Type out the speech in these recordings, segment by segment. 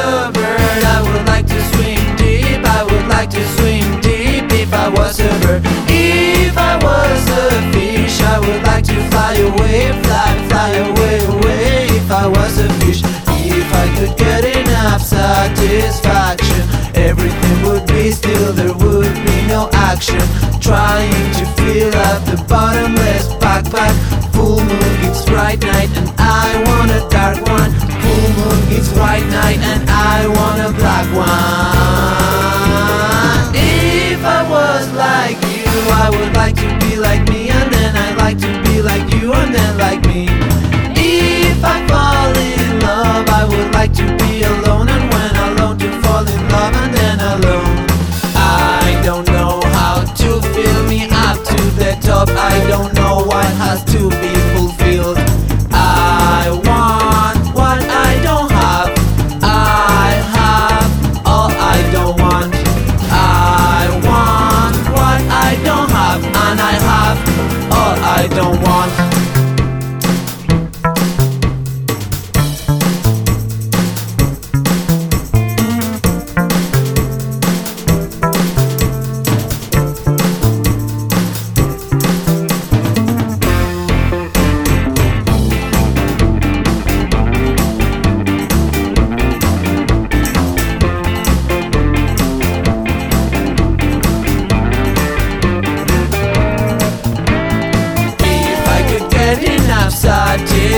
a bird, I would like to swim deep. I would like to swim deep if I was a bird. If I was a fish, I would like to fly away, fly, fly away, away. If I was a fish, if I could get enough satisfaction, everything would be still. There would be no action. Trying to fill up the bottomless backpack. Full moon, it's bright night, and I want a dark one. Full moon, it's white night, and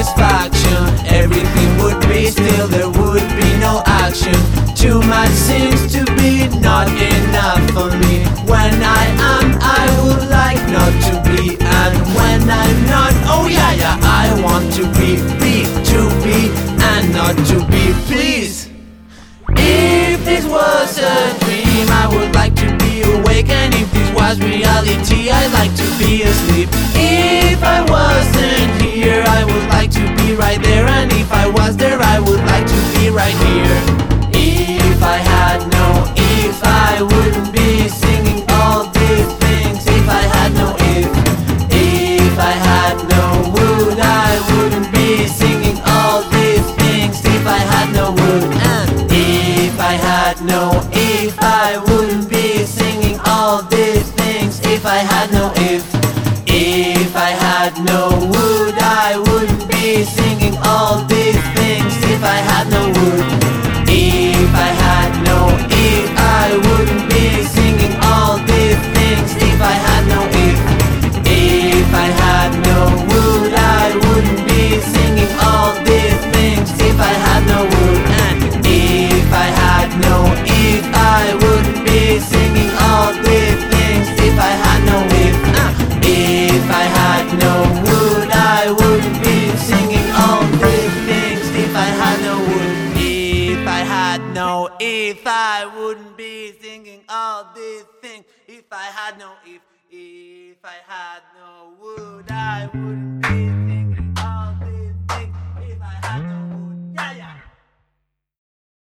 satisfaction, everything would be still, there would be no action. Too much seems to be would like to be right there, and if I was there, I would like to be right here. If I had no if, I wouldn't be singing all these things. If I had no if, if I had no would, I if, I wouldn't be singing all these things. If I had no if, if I had no would, I wouldn't